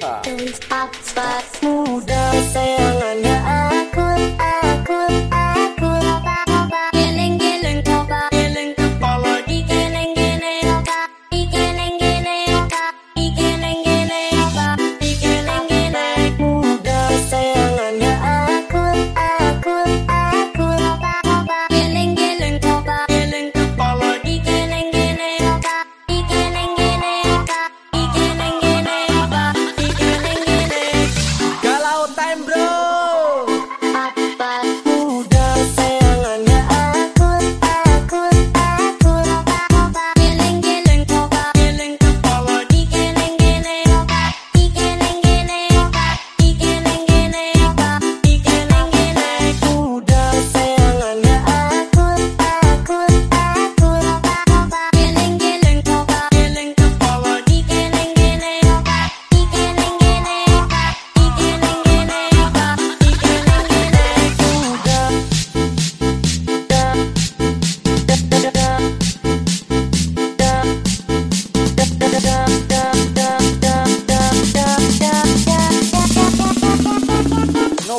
Asia. Yeehaw. Muda sayangannya bro.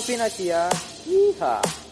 Novin Asia. Yeehaw.